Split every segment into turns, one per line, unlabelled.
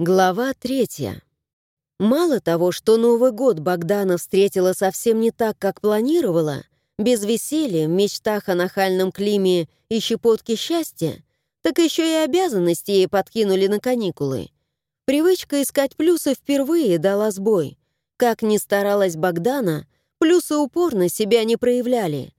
Глава третья. Мало того, что Новый год Богдана встретила совсем не так, как планировала, без веселья, мечтах о нахальном климе и щепотке счастья, так еще и обязанности ей подкинули на каникулы. Привычка искать плюсы впервые дала сбой. Как ни старалась Богдана, плюсы упорно себя не проявляли.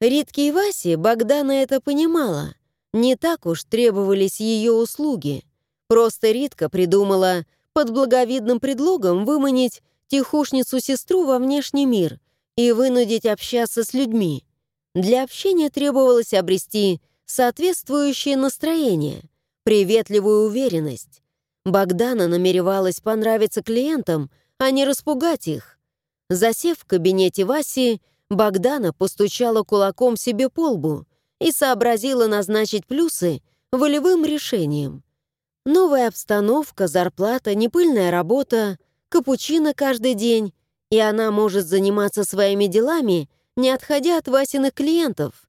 Ритке и Васе Богдана это понимала. Не так уж требовались ее услуги — Просто Ритка придумала под благовидным предлогом выманить тихушницу-сестру во внешний мир и вынудить общаться с людьми. Для общения требовалось обрести соответствующее настроение, приветливую уверенность. Богдана намеревалась понравиться клиентам, а не распугать их. Засев в кабинете Васи, Богдана постучала кулаком себе по лбу и сообразила назначить плюсы волевым решением — Новая обстановка, зарплата, непыльная работа, капучино каждый день, и она может заниматься своими делами, не отходя от Васиных клиентов.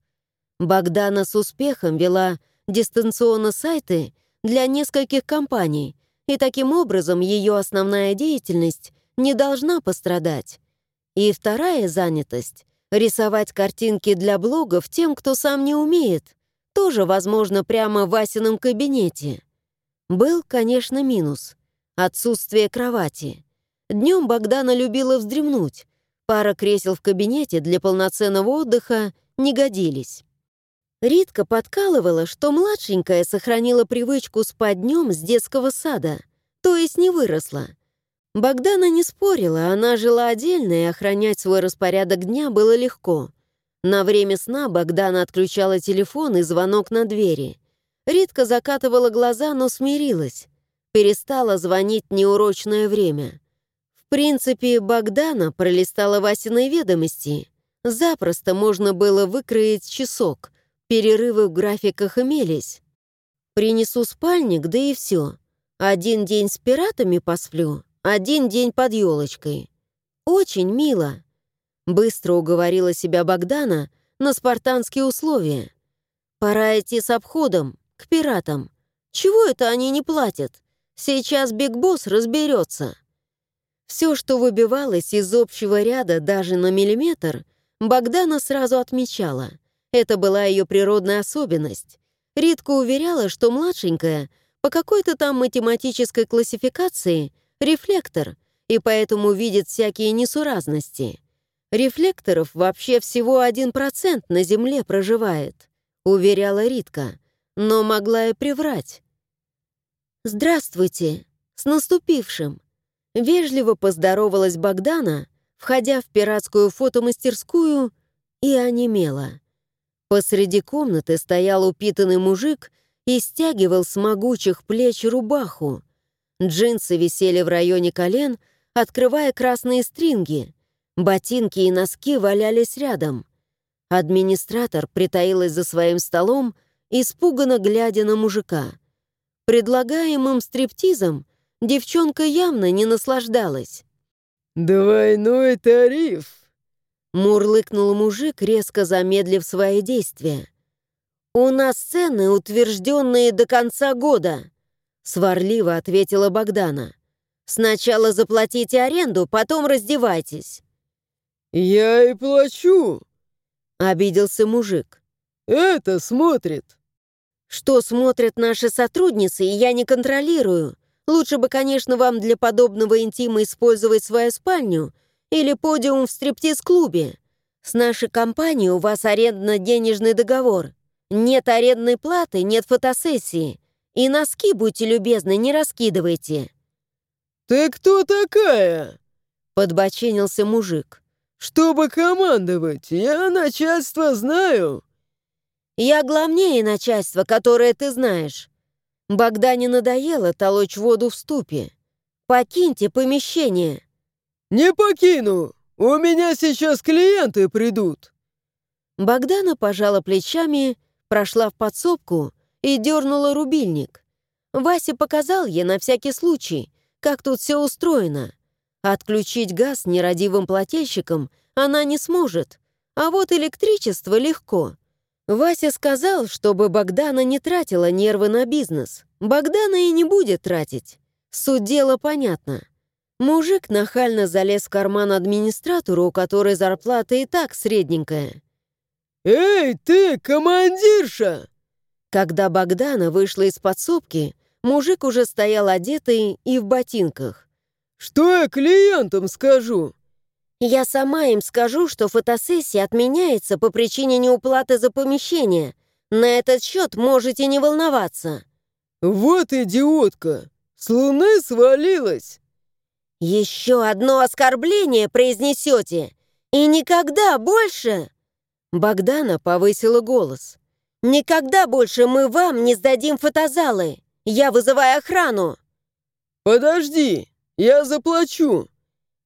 Богдана с успехом вела дистанционно сайты для нескольких компаний, и таким образом ее основная деятельность не должна пострадать. И вторая занятость — рисовать картинки для блогов тем, кто сам не умеет, тоже возможно прямо в Васином кабинете. Был, конечно, минус — отсутствие кровати. Днем Богдана любила вздремнуть. Пара кресел в кабинете для полноценного отдыха не годились. Ритка подкалывала, что младшенькая сохранила привычку спать днем с детского сада, то есть не выросла. Богдана не спорила, она жила отдельно, и охранять свой распорядок дня было легко. На время сна Богдана отключала телефон и звонок на двери. Ритка закатывала глаза, но смирилась. Перестала звонить неурочное время. В принципе, Богдана пролистала Васиной ведомости. Запросто можно было выкроить часок. Перерывы в графиках имелись. Принесу спальник, да и все. Один день с пиратами посплю, один день под елочкой. Очень мило. Быстро уговорила себя Богдана на спартанские условия. Пора идти с обходом, к пиратам. Чего это они не платят? Сейчас Биг Босс разберется. Все, что выбивалось из общего ряда даже на миллиметр, Богдана сразу отмечала. Это была ее природная особенность. Ритка уверяла, что младшенькая по какой-то там математической классификации рефлектор, и поэтому видит всякие несуразности. Рефлекторов вообще всего 1% на Земле проживает, уверяла Ритка но могла и приврать. «Здравствуйте! С наступившим!» Вежливо поздоровалась Богдана, входя в пиратскую фотомастерскую, и онемела. Посреди комнаты стоял упитанный мужик и стягивал с могучих плеч рубаху. Джинсы висели в районе колен, открывая красные стринги. Ботинки и носки валялись рядом. Администратор притаилась за своим столом испуганно глядя на мужика. Предлагаемым стриптизом девчонка явно не наслаждалась.
«Двойной тариф!»
Мурлыкнул мужик, резко замедлив свои действия. «У нас цены, утвержденные до конца года», сварливо ответила Богдана. «Сначала заплатите аренду, потом раздевайтесь».
«Я и плачу», —
обиделся мужик.
«Это смотрит».
Что смотрят наши сотрудницы, я не контролирую. Лучше бы, конечно, вам для подобного интима использовать свою спальню или подиум в стриптиз-клубе. С нашей компанией у вас арендно-денежный договор. Нет арендной платы, нет фотосессии. И носки, будьте любезны, не раскидывайте».
«Ты кто такая?»
— подбоченился мужик.
«Чтобы командовать, я начальство знаю».
Я главнее начальства, которое ты знаешь. Богдане надоело толочь воду в ступе. Покиньте помещение.
Не покину. У меня сейчас клиенты придут.
Богдана пожала плечами, прошла в подсобку и дернула рубильник. Вася показал ей на всякий случай, как тут все устроено. Отключить газ нерадивым плательщикам она не сможет, а вот электричество легко — Вася сказал, чтобы Богдана не тратила нервы на бизнес. Богдана и не будет тратить. Суть дела понятна. Мужик нахально залез в карман администратору, у которой зарплата и так средненькая.
«Эй, ты, командирша!»
Когда Богдана вышла из подсобки, мужик уже стоял одетый и в ботинках.
«Что я клиентам скажу?»
«Я сама им скажу, что фотосессия отменяется по причине неуплаты за помещение. На этот счет можете не волноваться».
«Вот идиотка! С луны свалилась!»
«Еще одно оскорбление произнесете, и никогда больше...» Богдана повысила голос. «Никогда больше мы вам не сдадим фотозалы. Я вызываю охрану».
«Подожди, я заплачу».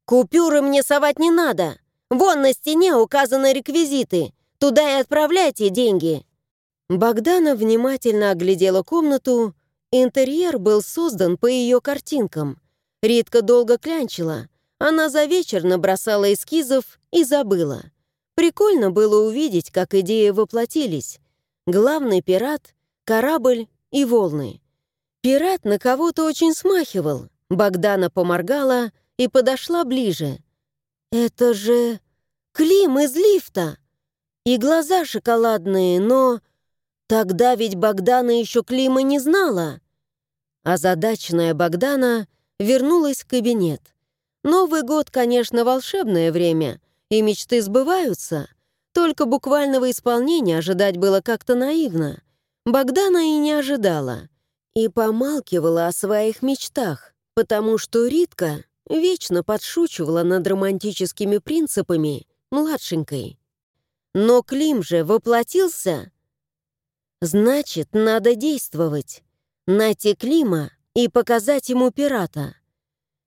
«Купюры мне совать не надо. Вон на стене указаны реквизиты. Туда и отправляйте деньги». Богдана внимательно оглядела комнату. Интерьер был создан по ее картинкам. Ритка долго клянчила. Она за вечер набросала эскизов и забыла. Прикольно было увидеть, как идеи воплотились. Главный пират, корабль и волны. Пират на кого-то очень смахивал. Богдана поморгала и подошла ближе. «Это же Клим из лифта!» И глаза шоколадные, но... Тогда ведь Богдана еще Клима не знала. Озадаченная Богдана вернулась в кабинет. Новый год, конечно, волшебное время — и мечты сбываются. Только буквального исполнения ожидать было как-то наивно. Богдана и не ожидала. И помалкивала о своих мечтах, потому что Ритка вечно подшучивала над романтическими принципами младшенькой. Но Клим же воплотился. Значит, надо действовать. Найти Клима и показать ему пирата.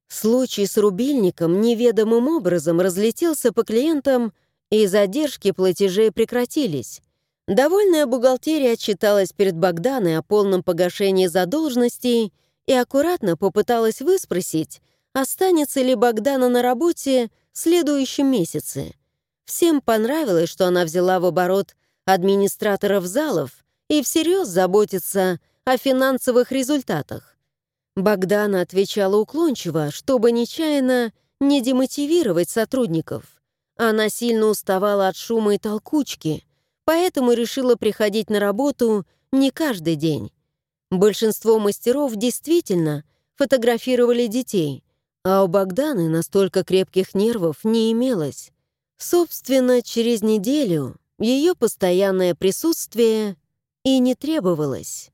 Случай с рубильником неведомым образом разлетелся по клиентам, и задержки платежей прекратились. Довольная бухгалтерия отчиталась перед Богданой о полном погашении задолженностей и аккуратно попыталась выспросить, останется ли Богдана на работе в следующем месяце. Всем понравилось, что она взяла в оборот администраторов залов и всерьез заботится о финансовых результатах. Богдана отвечала уклончиво, чтобы нечаянно не демотивировать сотрудников. Она сильно уставала от шума и толкучки, поэтому решила приходить на работу не каждый день. Большинство мастеров действительно фотографировали детей, а у Богданы настолько крепких нервов не имелось. Собственно, через неделю ее постоянное присутствие и не требовалось.